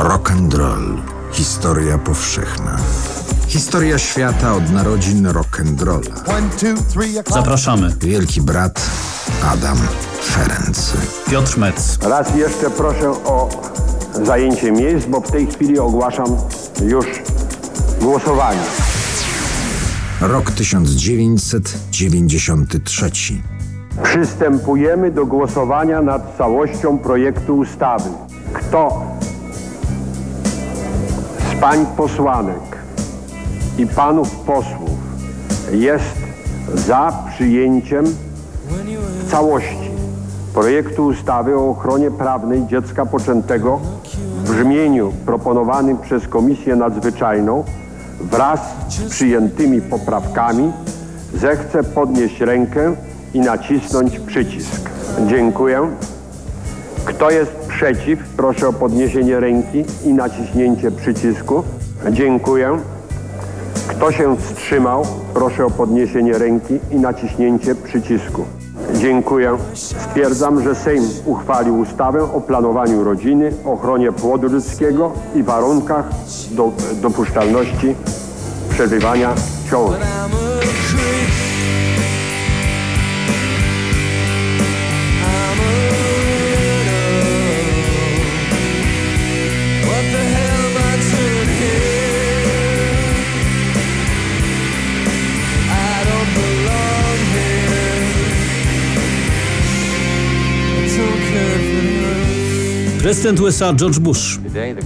Rock and roll. Historia powszechna. Historia świata od narodzin rock and rolla. Zapraszamy. Wielki brat Adam Ferenc. Piotr Metz. Raz jeszcze proszę o zajęcie miejsc, bo w tej chwili ogłaszam już głosowanie. Rok 1993. Przystępujemy do głosowania nad całością projektu ustawy. Kto z pań posłanek i panów posłów jest za przyjęciem w całości projektu ustawy o ochronie prawnej dziecka poczętego w brzmieniu proponowanym przez Komisję Nadzwyczajną wraz z przyjętymi poprawkami zechce podnieść rękę i nacisnąć przycisk. Dziękuję. Kto jest przeciw? Proszę o podniesienie ręki i naciśnięcie przycisku. Dziękuję. Kto się wstrzymał? Proszę o podniesienie ręki i naciśnięcie przycisku. Dziękuję. Stwierdzam, że Sejm uchwalił ustawę o planowaniu rodziny, ochronie płodu ludzkiego i warunkach do, dopuszczalności przebywania ciąży. Prezydent USA George Bush.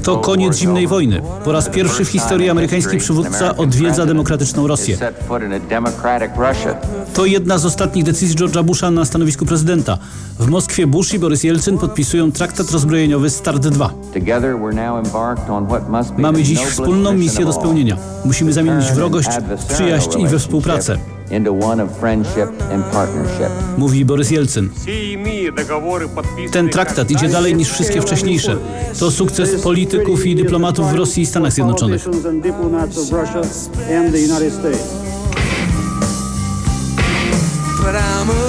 To koniec zimnej wojny. Po raz pierwszy w historii amerykański przywódca odwiedza demokratyczną Rosję. To jedna z ostatnich decyzji George'a Busha na stanowisku prezydenta. W Moskwie Bush i Boris Jelcyn podpisują traktat rozbrojeniowy START II. Mamy dziś wspólną misję do spełnienia. Musimy zamienić wrogość w przyjaźń i we współpracę. Mówi Borys Jelcyn. Ten traktat idzie dalej niż wszystkie wcześniejsze. To sukces polityków i dyplomatów w Rosji i Stanach Zjednoczonych. But I'm a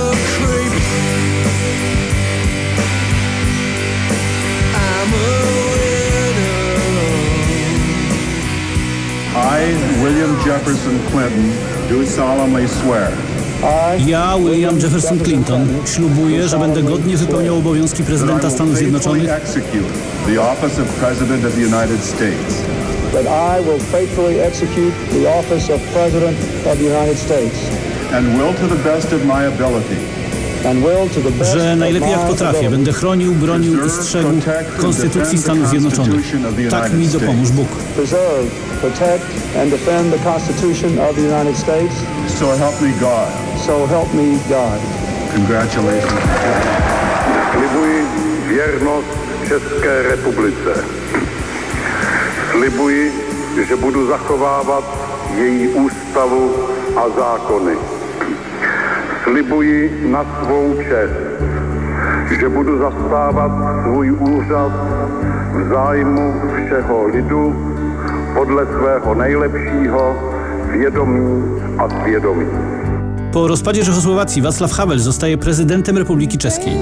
Jefferson Clinton, do solemnly swear. Ja, William Jefferson Clinton, ślubuję, że będę godnie wypełniał obowiązki prezydenta Stanów Zjednoczonych the office of President of the United States. That I will faithfully execute the office of President of the United States. And will to the best of my ability że najlepiej jak potrafię będę chronił, bronił i strzegł Konstytucji Stanów Zjednoczonych. Tak mi dopomóż Bóg. Protect and defend the Constitution of the United States. So help me God. So help me God. Congratulations. Slibuji věrnost České republice. Slibuji, že budu zachovávat její ústavu a zákony. Slibuji na svou čest, že budu zastávat svůj úřad v zájmu všeho lidu podle svého nejlepšího vědomí a svědomí. Po rozpadzie Czechosłowacji Václav Havel zostaje prezydentem Republiki Czeskiej.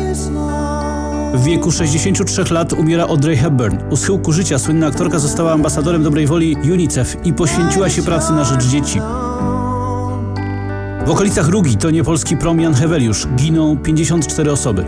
W wieku 63 lat umiera Audrey Hepburn. U schyłku życia słynna aktorka została ambasadorem dobrej woli UNICEF i poświęciła się pracy na rzecz dzieci. W okolicach Rugi to niepolski prom Jan Heweliusz. Giną 54 osoby.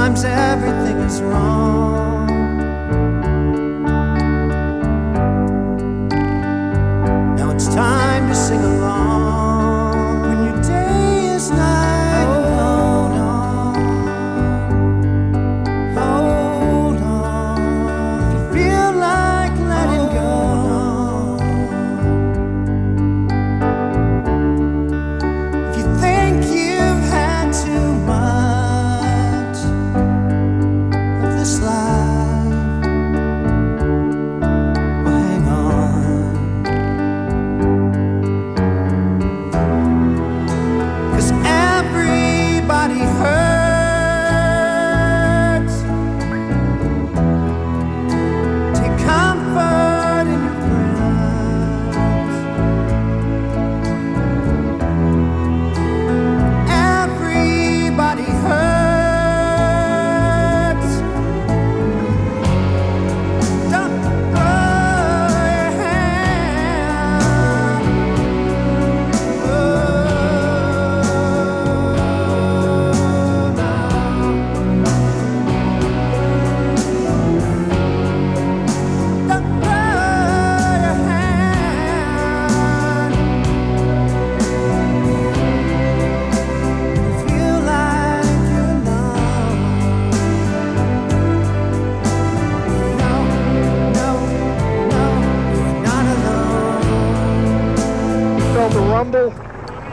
Sometimes everything is wrong.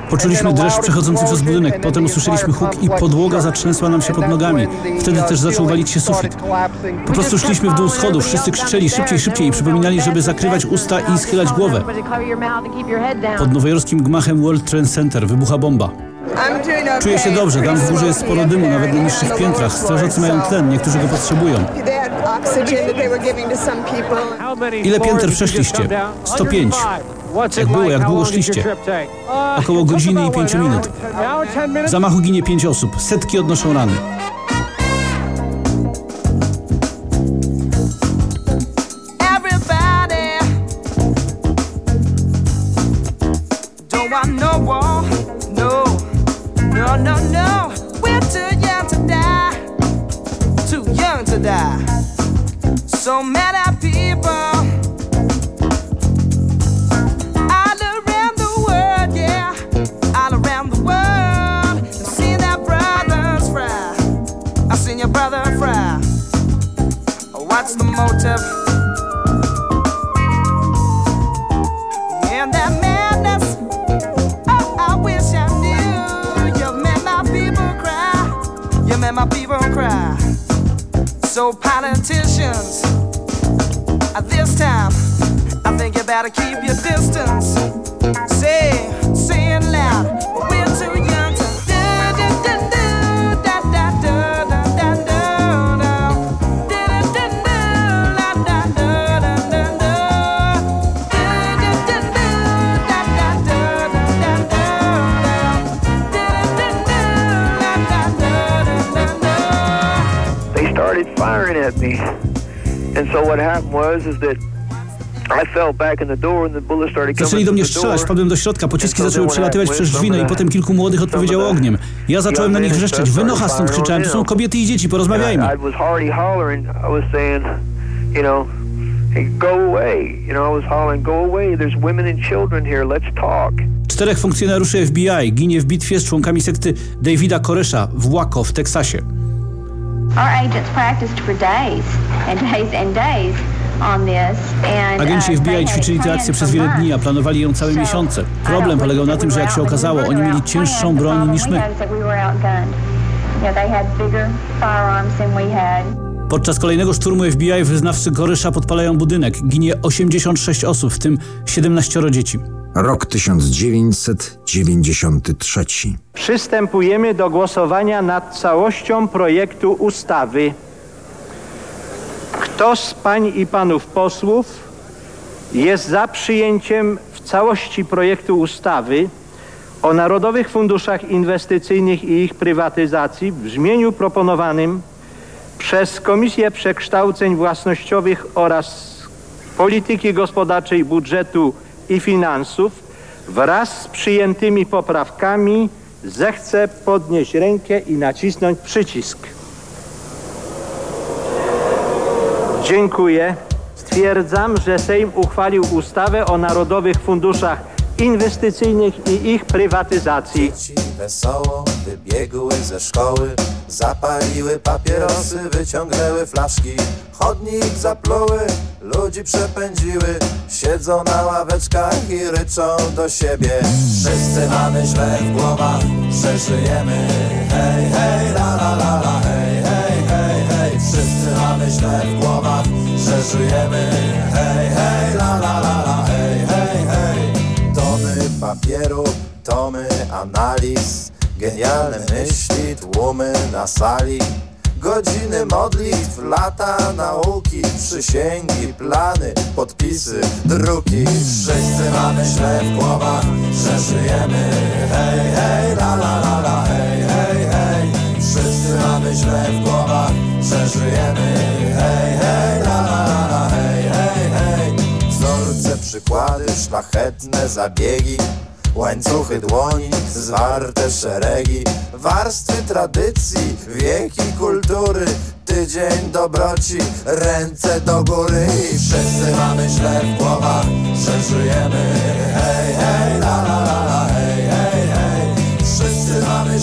Poczuliśmy dreszcz przechodzący przez budynek, potem usłyszeliśmy huk i podłoga zatrzęsła nam się pod nogami. Wtedy też zaczął walić się sufit. Po prostu szliśmy w dół schodów, wszyscy krzyczeli szybciej, szybciej i przypominali, żeby zakrywać usta i schylać głowę. Pod nowojorskim gmachem World Trade Center wybucha bomba. Czuję się dobrze, tam w górze jest sporo dymu, nawet na niższych piętrach. Strażacy mają tlen, niektórzy go potrzebują. Ile pięter przeszliście? 105. Jak było, jak długo szliście? Około godziny i pięciu minut. W zamachu ginie pięć osób, setki odnoszą rany. better keep your distance. Say, say it loud. Firing at me. And so what happened was is that Zaczęli do mnie strzelać, wpadłem do środka, pociski zaczęły przelatywać przez drzwi, no i potem kilku młodych odpowiedziało ogniem. Ja zacząłem na nich wrzeszczeć, wynocha stąd krzyczałem, tu są kobiety i dzieci, porozmawiajmy. I was already hollering. I was saying, you know, hey, go away. You know, I was hollering, go away. There's women and children here. Let's talk. Czterech funkcjonariuszy FBI ginie w bitwie z członkami sekty Davida Koresha w Waco w Teksasie. Our agents practiced for days and days and days Agenci uh, FBI ćwiczyli tę akcję przez wiele dni, a planowali ją całe miesiące. Don't Problem polegał na tym, że jak się okazało, oni mieli cięższą broń niż my. Podczas kolejnego szturmu FBI wyznawcy Koresha podpalają budynek. Ginie 86 osób, w tym 17 dzieci. Rok 1993. Przystępujemy do głosowania nad całością projektu ustawy. Kto z pań i panów posłów jest za przyjęciem w całości projektu ustawy o Narodowych Funduszach Inwestycyjnych i ich prywatyzacji w brzmieniu proponowanym przez Komisję Przekształceń Własnościowych oraz Polityki Gospodarczej Budżetu i Finansów wraz z przyjętymi poprawkami zechce podnieść rękę i nacisnąć przycisk. Dziękuję. Stwierdzam, że Sejm uchwalił ustawę o Narodowych Funduszach Inwestycyjnych i ich prywatyzacji. Dzieci wesoło wybiegły ze szkoły Zapaliły papierosy, wyciągnęły flaszki. Chodnik zapluły, ludzi przepędziły. Siedzą na ławeczkach i ryczą do siebie. Wszyscy mamy źle w głowach, przeżyjemy. Hej, hej, la la la la, Wszyscy mamy źle w głowach, przeżyjemy Hej, hej, la la la la, hej, hej, hej. Tony papieru, tomy analiz. Genialne myśli, tłumy na sali. Godziny modlitw, lata nauki Przysięgi, plany, podpisy, druki. Wszyscy mamy źle w głowach, że żyjemy. Hej, hej, la la la la, hej, mamy źle w głowach, że żyjemy. Hej, hej, la la la hej, hej, hej. Wzorce, przykłady, szlachetne zabiegi Łańcuchy dłoni, zwarte szeregi Warstwy tradycji, wieki kultury Tydzień dobroci, ręce do góry. I wszyscy mamy źle w głowach, że żyjemy. Hej, hej, la la,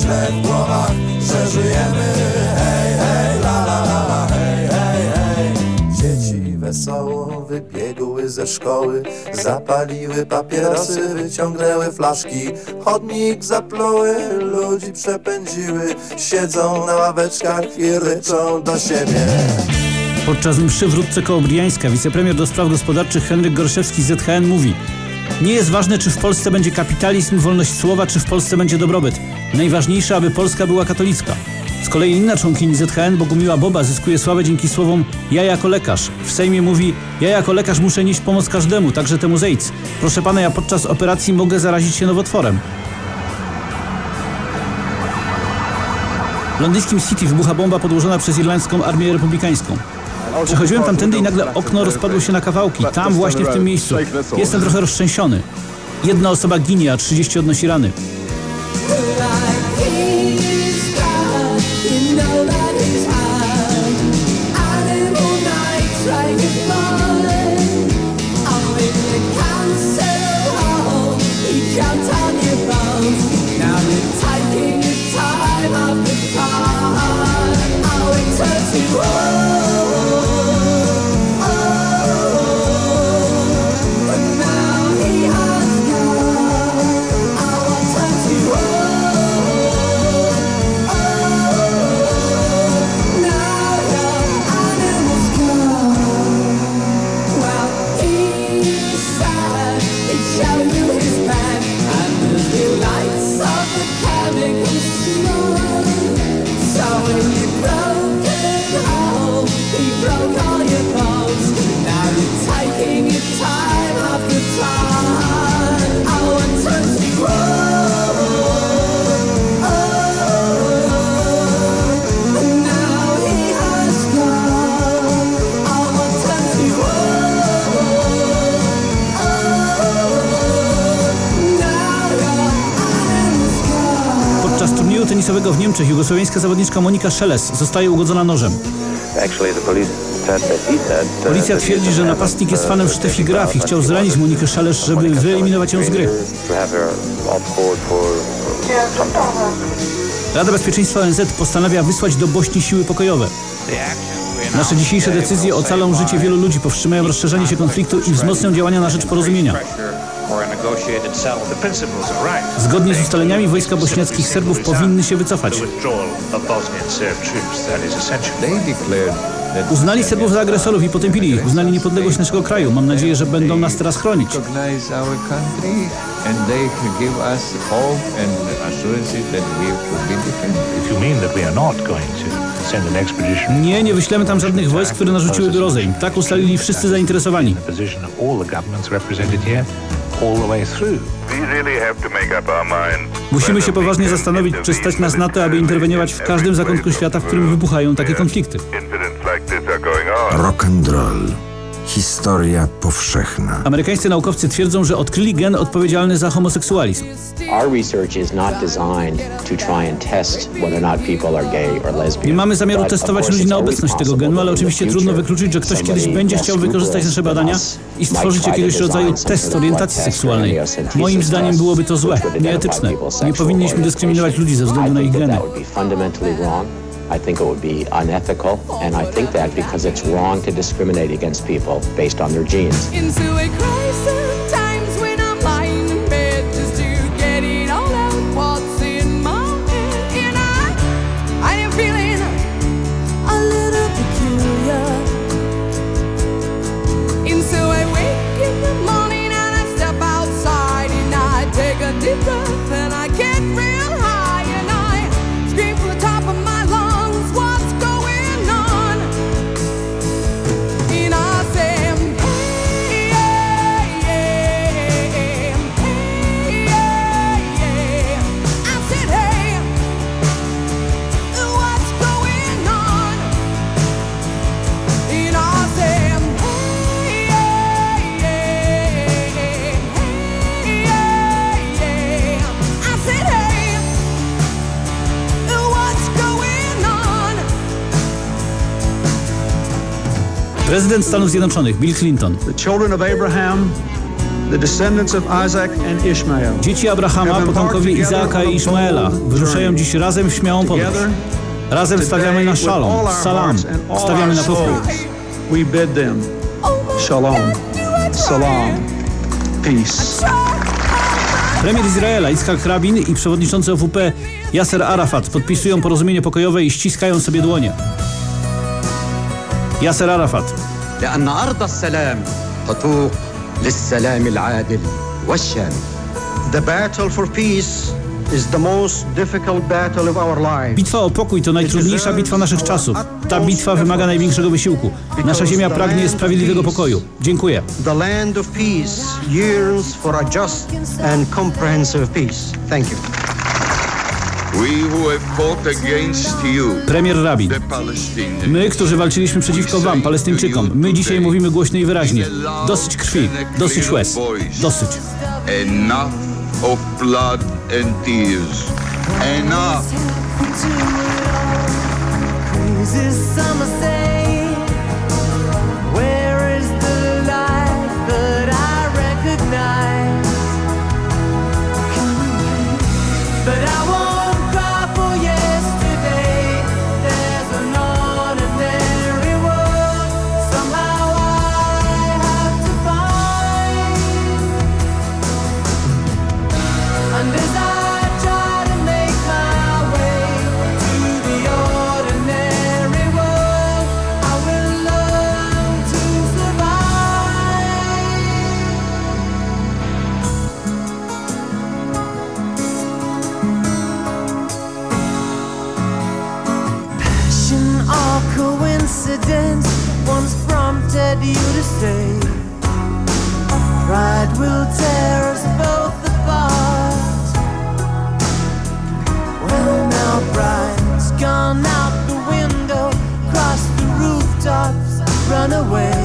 Źle w głowach, że żyjemy. Hej, hej, la la la la, hej, hej, hej. Dzieci wesoło wybiegły ze szkoły Zapaliły papierosy, wyciągnęły flaszki. Chodnik zapluły, ludzi przepędziły. Siedzą na ławeczkach i ryczą do siebie. Podczas mszy w Rudce wicepremier do spraw gospodarczych Henryk Gorszewski z ZHN mówi Nie jest ważne, czy w Polsce będzie kapitalizm, wolność słowa, czy w Polsce będzie dobrobyt. Najważniejsze, aby Polska była katolicka. Z kolei inna członkini ZHN, Bogumiła Boba, zyskuje sławę dzięki słowom Ja jako lekarz. W Sejmie mówi Ja jako lekarz muszę nieść pomoc każdemu, także temu z AIDS. Proszę pana, ja podczas operacji mogę zarazić się nowotworem. W londyńskim City wybucha bomba podłożona przez irlandzką armię republikańską. Przechodziłem tamtędy i nagle okno rozpadło się na kawałki. Tam właśnie w tym miejscu. Jestem trochę roztrzęsiony. Jedna osoba ginie, a 30 odnosi rany. Niemczech jugosłowiańska zawodniczka Monika Szeles zostaje ugodzona nożem. Policja twierdzi, że napastnik jest fanem Steffi Graf i chciał zranić Monikę Szalesz, żeby wyeliminować ją z gry. Rada Bezpieczeństwa ONZ postanawia wysłać do Bośni siły pokojowe. Nasze dzisiejsze decyzje ocalą życie wielu ludzi, powstrzymają rozszerzenie się konfliktu i wzmocnią działania na rzecz porozumienia. Zgodnie z ustaleniami wojska bośniackich Serbów powinny się wycofać. Uznali Serbów za agresorów i potępili ich. Uznali niepodległość naszego kraju. Mam nadzieję, że będą nas teraz chronić. Nie, nie wyślemy tam żadnych wojsk, które narzuciłyby rozejm. Tak ustalili wszyscy zainteresowani. Musimy się poważnie zastanowić, czy stać nas na to, aby interweniować w każdym zakątku świata, w którym wybuchają takie konflikty. Rock and roll. Historia powszechna. Amerykańscy naukowcy twierdzą, że odkryli gen odpowiedzialny za homoseksualizm. Nie mamy zamiaru testować ludzi na obecność tego genu, ale oczywiście trudno wykluczyć, że ktoś kiedyś będzie chciał wykorzystać nasze badania i stworzyć jakiegoś rodzaju test orientacji seksualnej. Moim zdaniem byłoby to złe, nieetyczne. Nie powinniśmy dyskryminować ludzi ze względu na ich geny. I think it would be unethical, and I think that because it's wrong to discriminate against people based on their genes. Prezydent Stanów Zjednoczonych Bill Clinton. Dzieci Abrahama, potomkowie Izaaka i Ishmaela wyruszają dziś razem w śmiałą podróż. Razem stawiamy na szalom, salam, stawiamy na pokój. We bid them shalom. Salam. Peace. Premier Izraela Itzhak Rabin i przewodniczący OWP Yasser Arafat podpisują porozumienie pokojowe i ściskają sobie dłonie. Yasser Arafat. لأن أرض السلام تتوق للسلام العادل والشامل. The battle for peace is the most difficult battle of our lives. Bitwa o pokój to najtrudniejsza bitwa naszych czasów. Ta bitwa wymaga największego wysiłku. Nasza ziemia pragnie sprawiedliwego pokoju. Dziękuję. The land of peace yearns for a just and comprehensive peace. Thank you. Premier Rabin. the Palestinians, My, którzy walczyliśmy przeciwko wam, Palestyńczykom, my dzisiaj mówimy głośno i wyraźnie. Dosyć krwi, dosyć łez, dosyć. enough of blood and tears. Enough. Prompted you to say, Pride will tear us both apart. Well, now pride's gone out the window, crossed the rooftops, run away.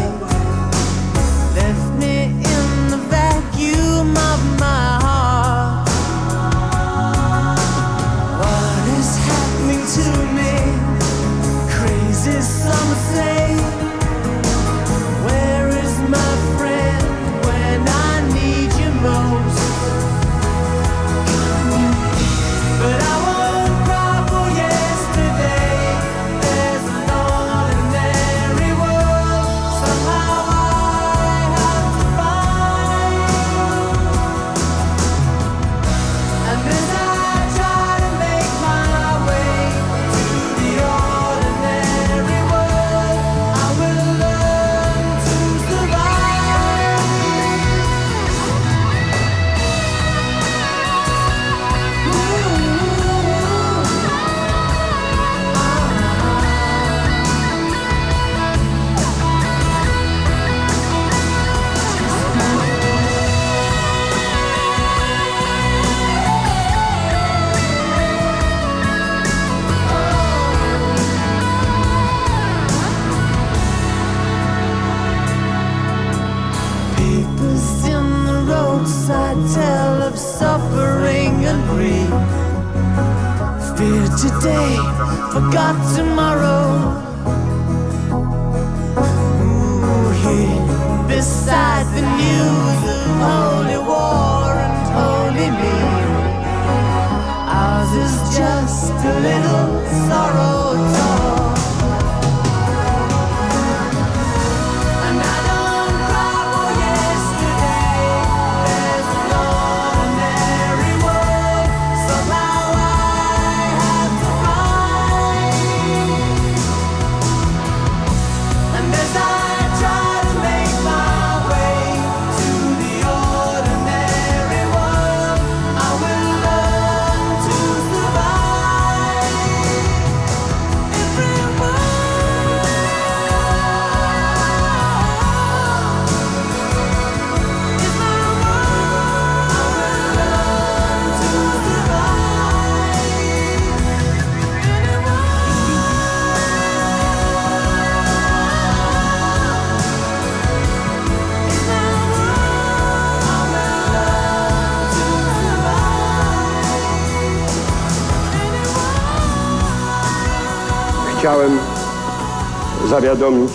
Zawiadomić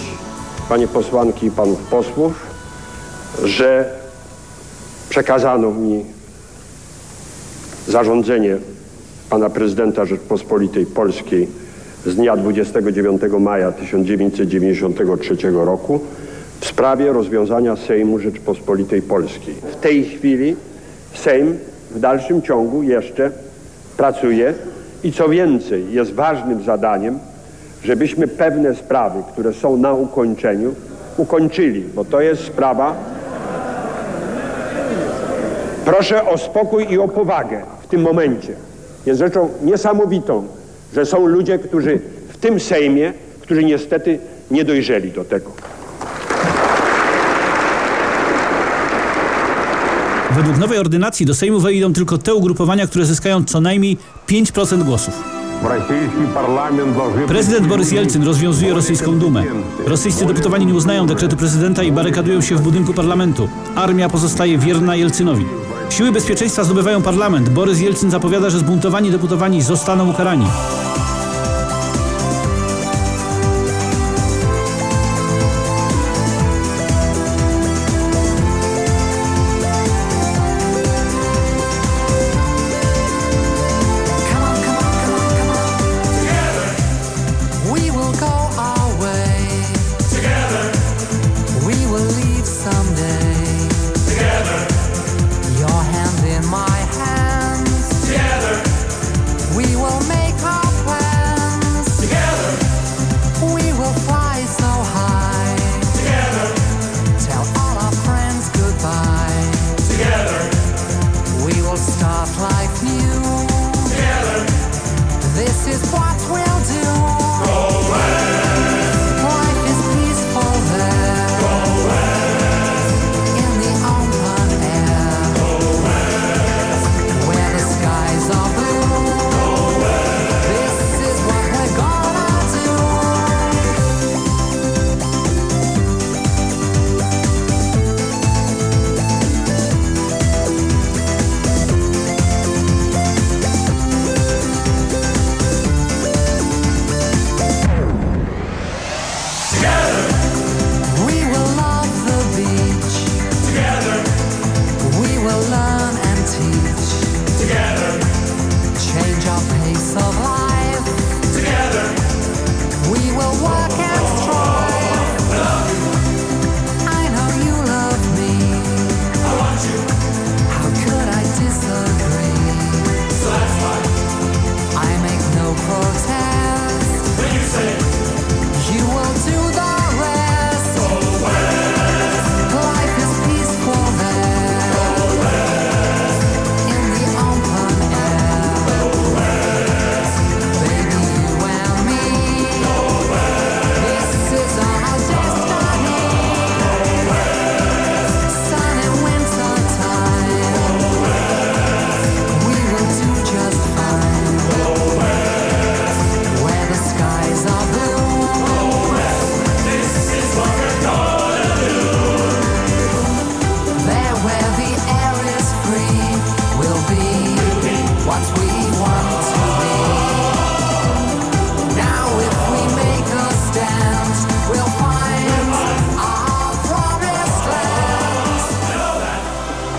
panie posłanki i panów posłów, że przekazano mi zarządzenie pana prezydenta Rzeczpospolitej Polskiej z dnia 29 maja 1993 roku w sprawie rozwiązania Sejmu Rzeczpospolitej Polskiej. W tej chwili Sejm w dalszym ciągu jeszcze pracuje i co więcej jest ważnym zadaniem, żebyśmy pewne sprawy, które są na ukończeniu, ukończyli, bo to jest sprawa. Proszę o spokój i o powagę w tym momencie. Jest rzeczą niesamowitą, że są ludzie, którzy w tym Sejmie, którzy niestety nie dojrzeli do tego. Według nowej ordynacji do Sejmu wejdą tylko te ugrupowania, które zyskają co najmniej 5% głosów. Prezydent Borys Jelcyn rozwiązuje rosyjską dumę. Rosyjscy deputowani nie uznają dekretu prezydenta i barykadują się w budynku parlamentu. Armia pozostaje wierna Jelcynowi. Siły bezpieczeństwa zdobywają parlament. Borys Jelcyn zapowiada, że zbuntowani deputowani zostaną ukarani.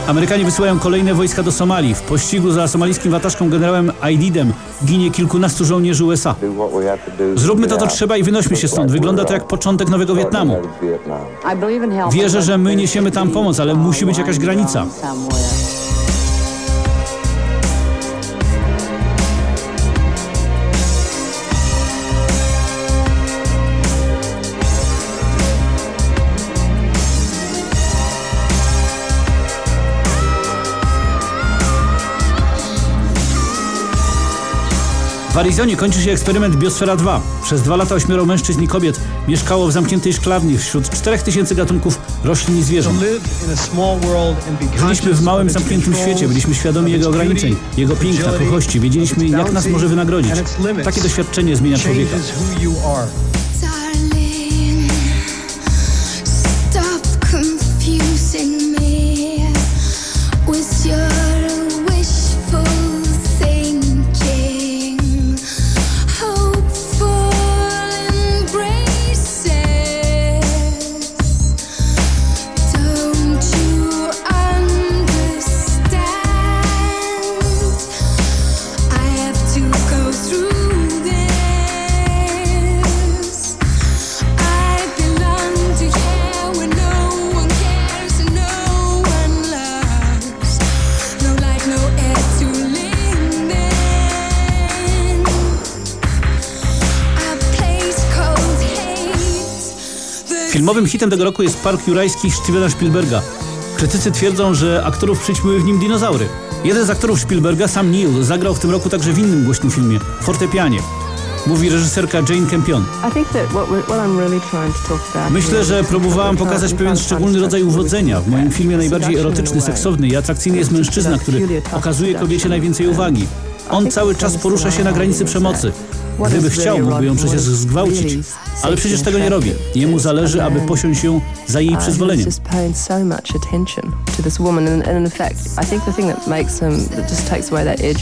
Amerykanie wysyłają kolejne wojska do Somalii. W pościgu za somalijskim watażką generałem Aididem ginie kilkunastu żołnierzy USA. Zróbmy to, co trzeba i wynośmy się stąd. Wygląda to jak początek nowego Wietnamu. Wierzę, że my niesiemy tam pomoc, ale musi być jakaś granica. W Arizonie kończy się eksperyment Biosfera 2. Przez dwa lata ośmioro mężczyzn i kobiet mieszkało w zamkniętej szklarni wśród 4000 gatunków roślin i zwierząt. Żyliśmy w małym, zamkniętym świecie, byliśmy świadomi jego ograniczeń, jego piękna, kruchości, wiedzieliśmy jak nas może wynagrodzić. Takie doświadczenie zmienia człowieka. Filmowym hitem tego roku jest Park Jurajski Stevena Spielberga. Krytycy twierdzą, że aktorów przyćmiły w nim dinozaury. Jeden z aktorów Spielberga, Sam Neill, zagrał w tym roku także w innym głośnym filmie Fortepianie. Mówi reżyserka Jane Campion. Myślę, że próbowałam pokazać pewien szczególny rodzaj uwodzenia. W moim filmie najbardziej erotyczny, seksowny i atrakcyjny jest mężczyzna, który okazuje kobiecie najwięcej uwagi. On cały czas porusza się na granicy przemocy. Gdyby chciał, mógłby ją przecież zgwałcić, ale przecież tego nie robi. Jemu zależy, aby posiąść ją za jej przyzwoleniem. Of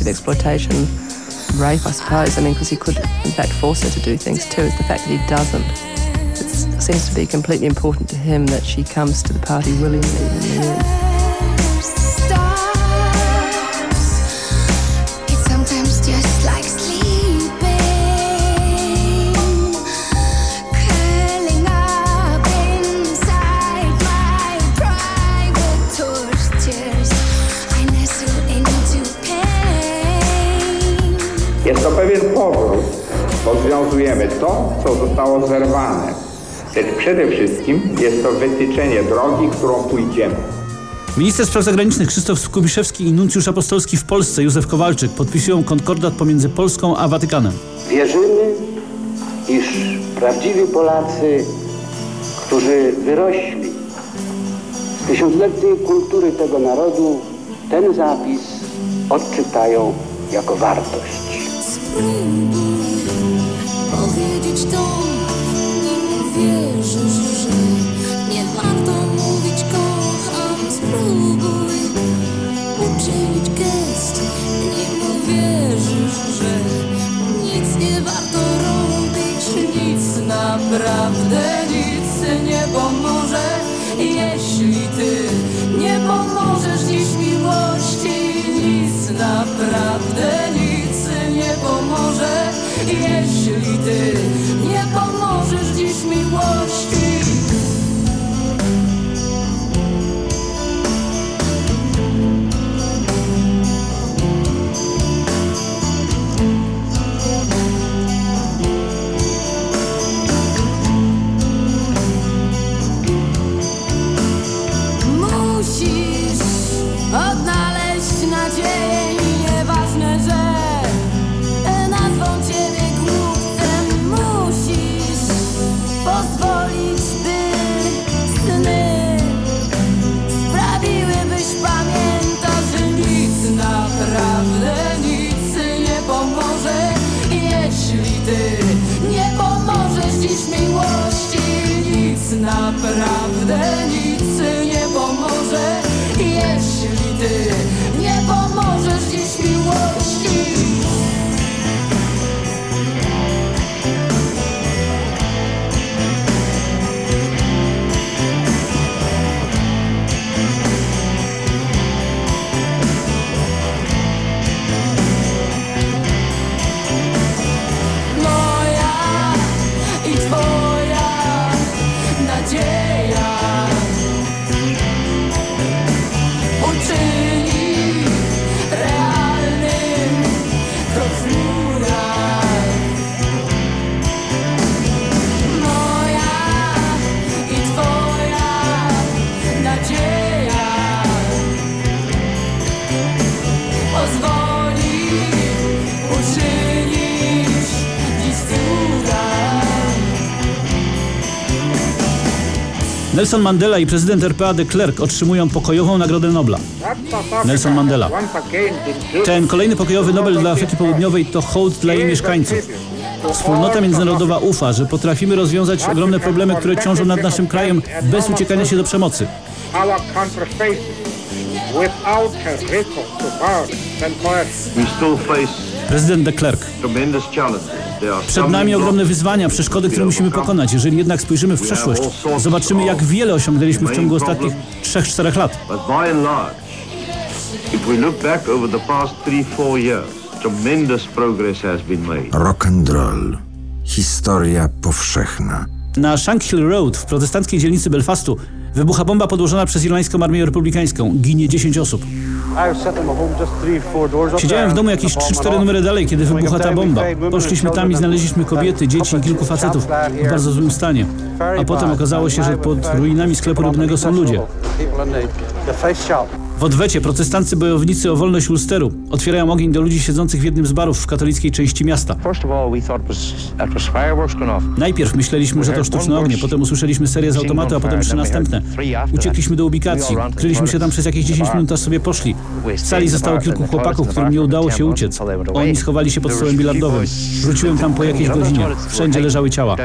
exploitation, rape, I suppose. I mean, because he could, in fact, force her to do things too. The fact that he doesn't. It seems to be completely important to him that she comes to the party willingly in the end. Rozwiązujemy to, co zostało zerwane. Lecz przede wszystkim jest to wytyczenie drogi, którą pójdziemy. Minister spraw zagranicznych Krzysztof Skubiszewski i nuncjusz apostolski w Polsce Józef Kowalczyk podpisują konkordat pomiędzy Polską a Watykanem. Wierzymy, iż prawdziwi Polacy, którzy wyrośli z tysiącletniej kultury tego narodu, ten zapis odczytają jako wartość. To, nim wierzysz, że nie warto mówić kocham. Spróbuj uczynić gest, nim wierzysz, że nic nie warto robić. Nic naprawdę nic nie pomoże, jeśli ty nie pomożesz dziś miłości. Nic naprawdę nic nie pomoże, jeśli ty pomożesz dziś miłości. Naprawdę nie Nelson Mandela i prezydent RPA de Klerk otrzymują pokojową Nagrodę Nobla. Nelson Mandela. Ten kolejny pokojowy Nobel dla Afryki Południowej to hołd dla jej mieszkańców. Wspólnota międzynarodowa ufa, że potrafimy rozwiązać ogromne problemy, które ciążą nad naszym krajem bez uciekania się do przemocy. Prezydent de Klerk. Przed nami ogromne wyzwania, przeszkody, które musimy pokonać. Jeżeli jednak spojrzymy w przeszłość, zobaczymy jak wiele osiągnęliśmy w ciągu ostatnich 3-4 lat. Rock and roll. Historia powszechna. Na Shank Hill Road w protestanckiej dzielnicy Belfastu wybucha bomba podłożona przez irlandzką armię republikańską. Ginie 10 osób. Siedziałem w domu jakieś 3-4 numery dalej, kiedy wybuchła ta bomba. Poszliśmy tam i znaleźliśmy kobiety, dzieci i kilku facetów. w bardzo złym stanie. A potem okazało się, że pod ruinami sklepu rybnego są ludzie. W odwecie protestancy bojownicy o wolność Ulsteru otwierają ogień do ludzi siedzących w jednym z barów w katolickiej części miasta. Najpierw myśleliśmy, że to sztuczne ognie, potem usłyszeliśmy serię z automatu, a potem trzy następne. Uciekliśmy do ubikacji, kryliśmy się tam przez jakieś 10 minut, aż sobie poszli. W sali zostało kilku chłopaków, którym nie udało się uciec. Oni schowali się pod stołem bilardowym. Wróciłem tam po jakiejś godzinie. Wszędzie leżały ciała.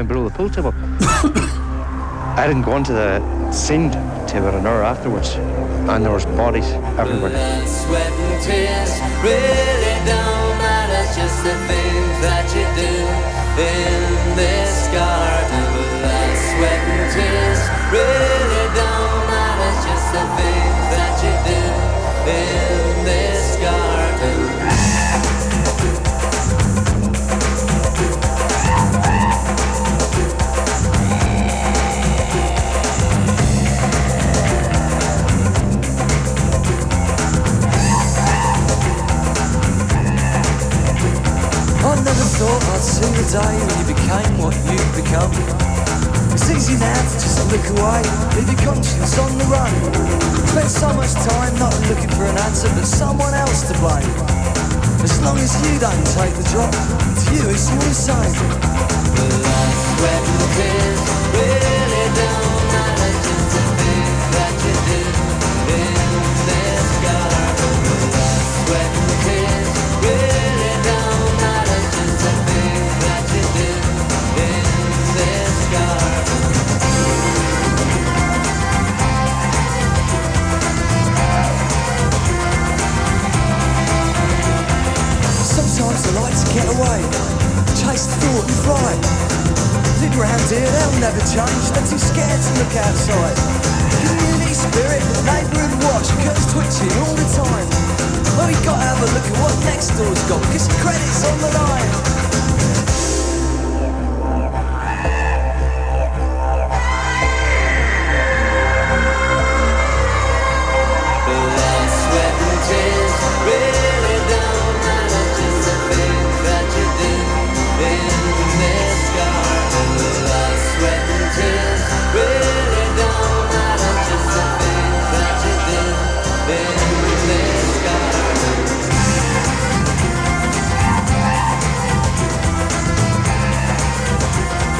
I didn't go into the an hour afterwards, and there was bodies everywhere. Blood, sweat and tears really don't matter. It's just the things that you do in this garden. Blood, sweat and tears really don't matter. It's just the things that you do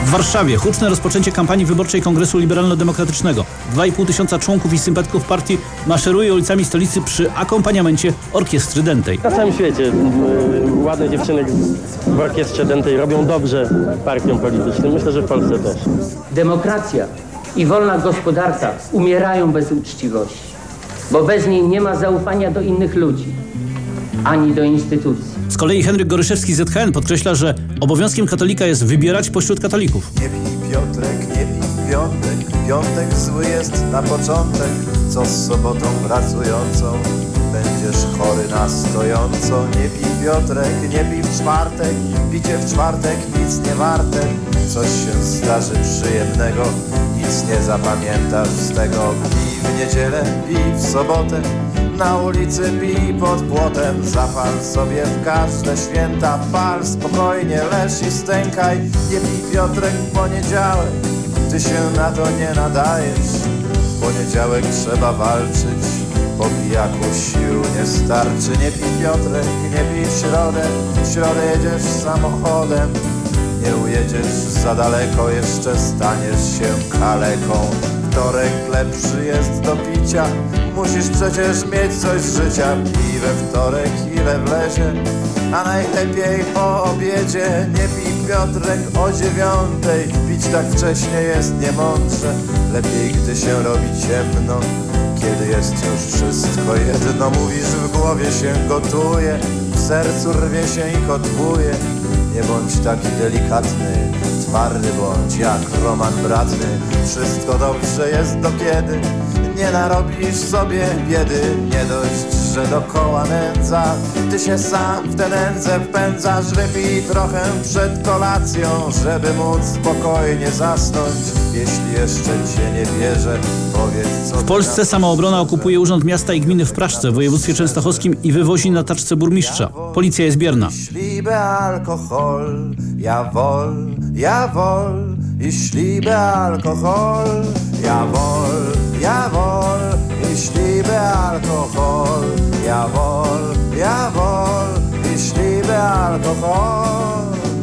W Warszawie huczne rozpoczęcie kampanii wyborczej Kongresu Liberalno-Demokratycznego. 2,5 tysiąca członków i sympatyków partii maszeruje ulicami stolicy przy akompaniamencie orkiestry dętej. Na całym świecie ładne dziewczyny w orkiestrze dętej robią dobrze partiom politycznym. Myślę, że w Polsce też. Demokracja i wolna gospodarka umierają bez uczciwości, bo bez niej nie ma zaufania do innych ludzi, ani do instytucji. Z kolei Henryk Goryszewski z ZHN podkreśla, że obowiązkiem katolika jest wybierać pośród katolików. Nie pij Piotrek, nie pij w piątek, piątek zły jest na początek, co z sobotą pracującą będziesz chory na stojąco. Nie pij Piotrek, nie pij w czwartek, picie w czwartek nic nie warte, coś się zdarzy przyjemnego, nic nie zapamiętasz z tego. Pij w niedzielę, pij w sobotę, na ulicy pij pod płotem, zapal sobie w każde święta, pal spokojnie, leż i stękaj. Nie pij Piotrek w poniedziałek, ty się na to nie nadajesz. W poniedziałek trzeba walczyć, po pijaku sił nie starczy. Nie pij Piotrek, nie pij środę, w środę jedziesz samochodem. Nie ujedziesz za daleko, jeszcze staniesz się kaleką. Wtorek lepszy jest do picia, musisz przecież mieć coś z życia. Pij we wtorek ile wlezie, a najlepiej po obiedzie. Nie pij Piotrek o dziewiątej, pić tak wcześnie jest niemądrze. Lepiej gdy się robi ciemno, kiedy jest już wszystko jedno. Mówisz w głowie się gotuje, sercu rwie się i kotłuje. Nie bądź taki delikatny, twardy bądź jak Roman bratny. Wszystko dobrze jest do kiedy nie narobisz sobie biedy. Nie dość, że dokoła nędza. Ty się sam w tę nędzę wpędzasz. Wypij trochę przed kolacją Żeby móc spokojnie zasnąć. Jeśli jeszcze cię nie bierze Powiedz co W Polsce samoobrona okupuje Urząd Miasta i Gminy w Praszce w województwie częstochowskim i wywozi na taczce burmistrza. Policja jest bierna. Liebe Alkohol, jawohl, jawohl, ich liebe Alkohol, jawohl, jawohl, ich liebe Alkohol, jawohl, jawohl, ich liebe Alkohol.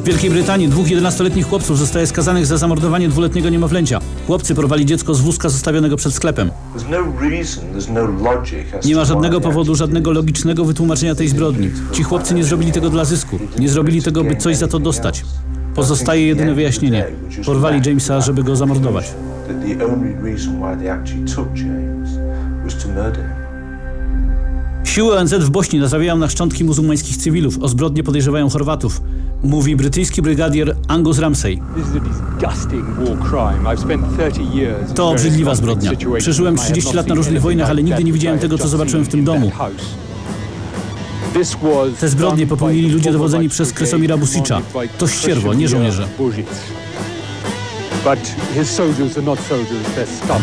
W Wielkiej Brytanii dwóch 11-letnich chłopców zostaje skazanych za zamordowanie dwuletniego niemowlęcia. Chłopcy porwali dziecko z wózka zostawionego przed sklepem. There's no reason, there's no Nie ma żadnego powodu, żadnego logicznego wytłumaczenia tej zbrodni. Ci chłopcy nie zrobili tego dla zysku. Nie zrobili tego, by coś za to dostać. Pozostaje jedyne wyjaśnienie. Porwali Jamesa, żeby go zamordować. Siły ONZ w Bośni nazawiają na szczątki muzułmańskich cywilów. O zbrodnie podejrzewają Chorwatów. Mówi brytyjski brygadier Angus Ramsey. This is a disgusting war crime. I've spent 30 years in To obrzydliwa zbrodnia. Przeżyłem I have 30 not lat na różnych wojnach, ale nigdy nie widziałem tego, co zobaczyłem w tym domu. Te zbrodnie popełnili ludzie dowodzeni przez Kresomira Busicza. To ścierwo, nie żołnierze. But his soldiers are not soldiers, they're scum.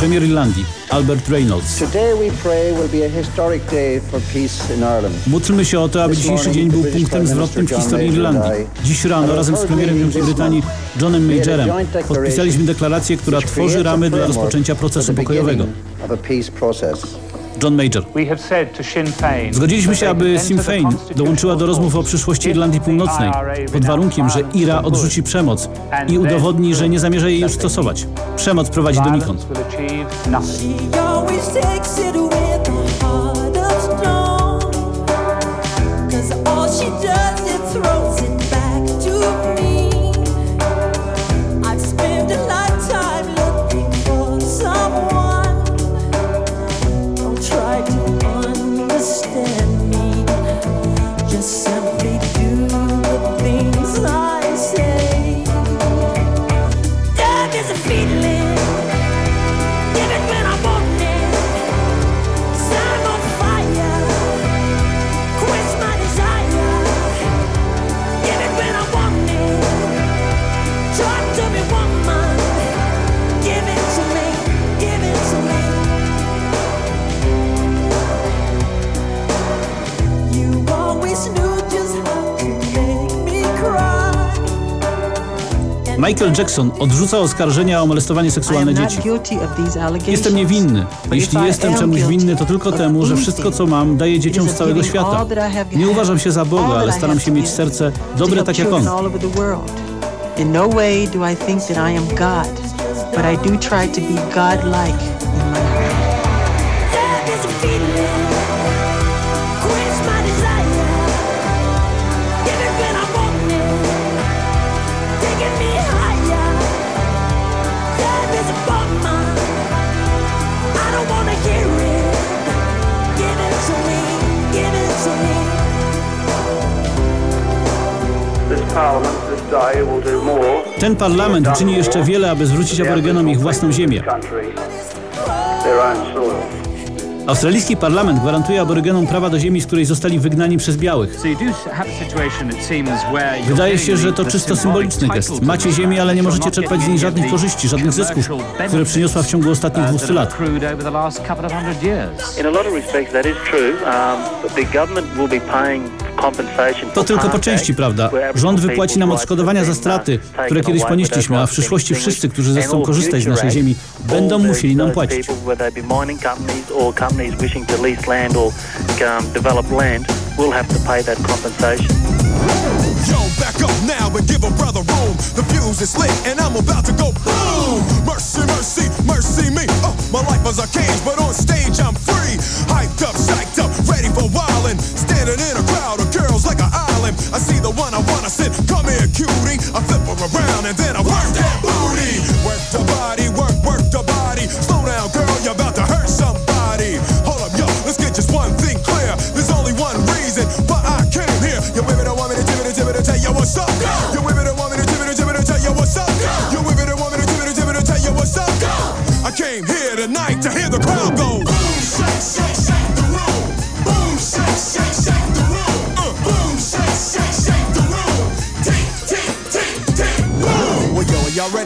Premier Irlandii Albert Reynolds. Módlmy się o to, aby dzisiejszy dzień był punktem zwrotnym w historii Irlandii. Dziś rano razem z premierem Wielkiej Brytanii Johnem Majorem podpisaliśmy deklarację, która tworzy ramy dla rozpoczęcia procesu pokojowego. John Major. Zgodziliśmy się, aby Sinn Féin dołączyła do rozmów o przyszłości Irlandii Północnej, pod warunkiem, że IRA odrzuci przemoc i udowodni, że nie zamierza jej już stosować. Przemoc prowadzi donikąd. She always Michael Jackson odrzucał oskarżenia o molestowanie seksualne dzieci. Jestem niewinny. Jeśli jestem czemuś winny, to tylko temu, że wszystko co mam daję dzieciom z całego świata. Nie uważam się za Boga, ale staram się mieć serce dobre tak jak On. In no way do I think that I am God, but I do try to be God-like Ten parlament czyni jeszcze wiele, aby zwrócić aborygenom ich własną ziemię. Australijski parlament gwarantuje aborygenom prawa do ziemi, z której zostali wygnani przez białych. Wydaje się, że to czysto symboliczny gest. Macie ziemię, ale nie możecie czerpać z niej żadnych korzyści, żadnych zysków, które przyniosła w ciągu ostatnich 200 lat. To tylko po części prawda. Rząd wypłaci nam odszkodowania za straty, które kiedyś ponieśliśmy, a w przyszłości wszyscy, którzy zechcą korzystać z naszej ziemi, będą musieli nam płacić. um. Yo, back up now and give a brother room. The fuse is lit and I'm about to go boom. Mercy, mercy, mercy me. Oh, my life was a cage, but on stage I'm free. Hyped up, psyched up, ready for wildin'. Standing in a crowd I see the one I wanna sit. Come here, cutie. I flip her around and then I work that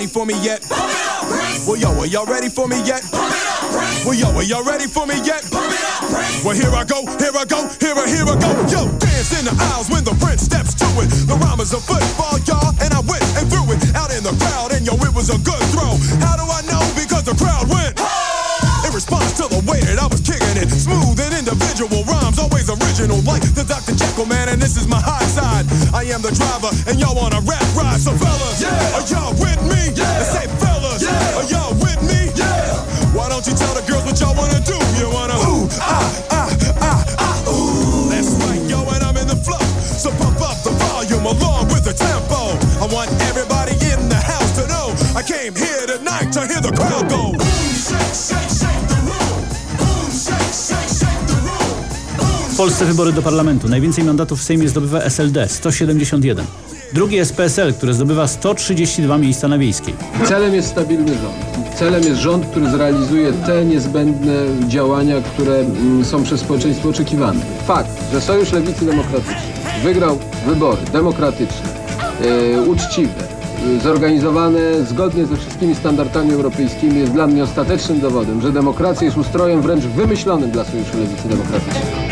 ready for me yet? Well, yo, are y'all ready for me yet? Well, yo, are y'all ready for me yet? Well, here I go, here I go, here I, here I go. Yo, dance in the aisles when the prince steps to it. The rhyme is a football, y'all, and I went and threw it out in the crowd, and yo, it was a good throw. How do I know? Because the crowd went. In response to the way that I was kicking it, smooth and individual rhymes, always original, like the Dr. Jekyll man, and this is my high side. I am the driver, and y'all on a rap ride, so fellas, are y'all? Yeah. And say fellas, are y'all with me? Yeah. Why don't you tell the girls what y'all wanna do? You wanna ooh ah ah ah ah ooh. That's right, yo, and I'm in the flow. So pump up the volume along with the tempo. I want everybody in the house to know I came here tonight to hear the crowd go. Boom, shake, shake, shake the room. Boom, shake, shake, shake the room. W Polsce wybory do parlamentu. Najwięcej mandatów w Sejmie zdobywa SLD 171. Drugi jest PSL, który zdobywa 132 miejsca na wiejskiej. Celem jest stabilny rząd. Celem jest rząd, który zrealizuje te niezbędne działania, które mm, są przez społeczeństwo oczekiwane. Fakt, że Sojusz Lewicy Demokratycznej wygrał wybory demokratyczne, e, uczciwe, e, zorganizowane zgodnie ze wszystkimi standardami europejskimi jest dla mnie ostatecznym dowodem, że demokracja jest ustrojem wręcz wymyślonym dla Sojuszu Lewicy Demokratycznej.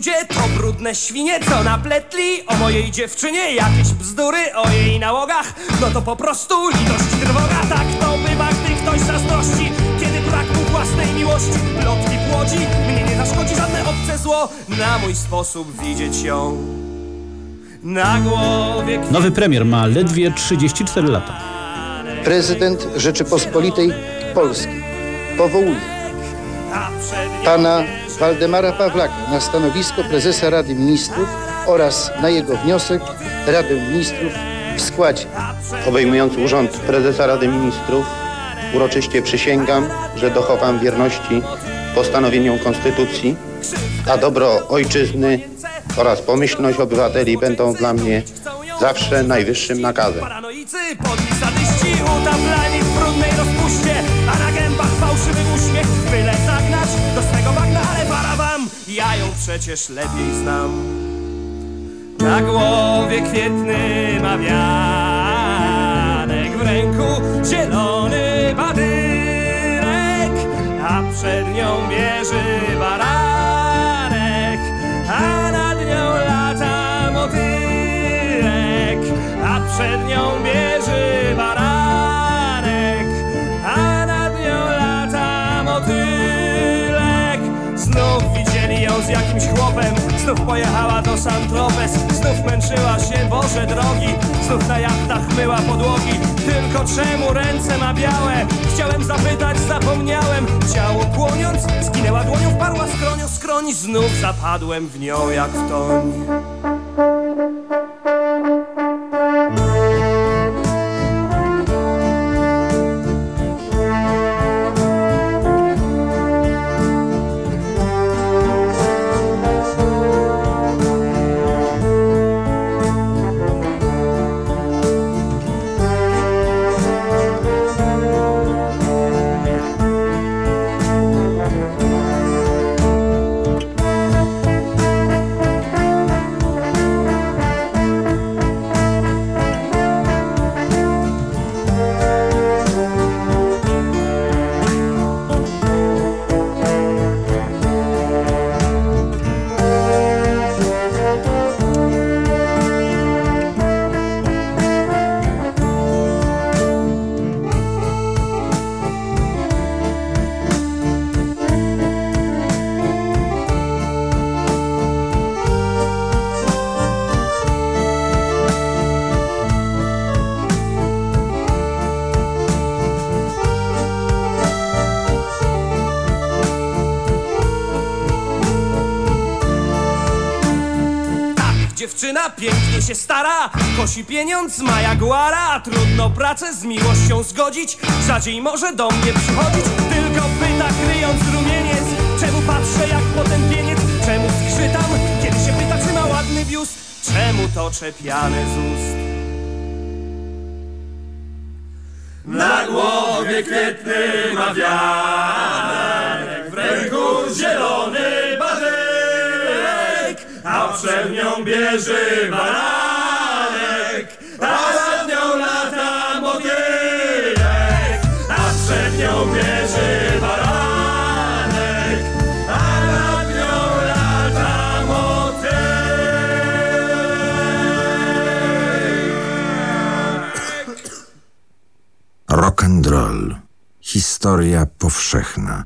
Ludzie to brudne świnie, co napletli o mojej dziewczynie jakieś bzdury o jej nałogach. No to po prostu litość trwoga, tak to bywa, gdy ktoś zazdrości. Kiedy brak mu własnej miłości, plotki płodzi, mnie nie zaszkodzi żadne obce zło. Na mój sposób widzieć ją na głowie. Nowy premier ma ledwie 34 lata. Prezydent Rzeczypospolitej Polskiej powołuje pana Waldemara Pawlaka na stanowisko prezesa Rady Ministrów oraz na jego wniosek Radę Ministrów w składzie. Obejmując urząd prezesa Rady Ministrów, uroczyście przysięgam, że dochowam wierności postanowieniom Konstytucji, a dobro ojczyzny oraz pomyślność obywateli będą dla mnie zawsze najwyższym nakazem. Paranoicy, podli sadyści, utaplani w brudnej rozpuście, a na gębach fałszywy uśmiech, byle ja ją przecież lepiej znam. Na głowie kwietny ma wianek, w ręku zielony badynek, a przed nią bierze baranek, a nad nią lata motylek, a przed nią bierze Znów pojechała do Saint-Tropez Znów męczyła się, Boże drogi Znów na jachtach myła podłogi. Tylko czemu ręce ma białe? Chciałem zapytać, zapomniałem. Ciało kłoniąc, skinęła dłonią Wparła skronią skroń Znów zapadłem w nią jak w toń się stara, kosi pieniądz, ma jaguara. Trudno pracę z miłością zgodzić, rzadziej może do mnie przychodzić. Tylko pyta kryjąc rumieniec, czemu patrzę jak potępieniec? Czemu zgrzytam, kiedy się pyta czy ma ładny biust? Czemu to czepiane z ust? Na głowie kwietny ma wianek, w ręku zielony a przed nią bierze baranek, a nad nią lata motylek, a przed nią bierze baranek, a nad nią lata motylek. Rock and roll. Historia powszechna.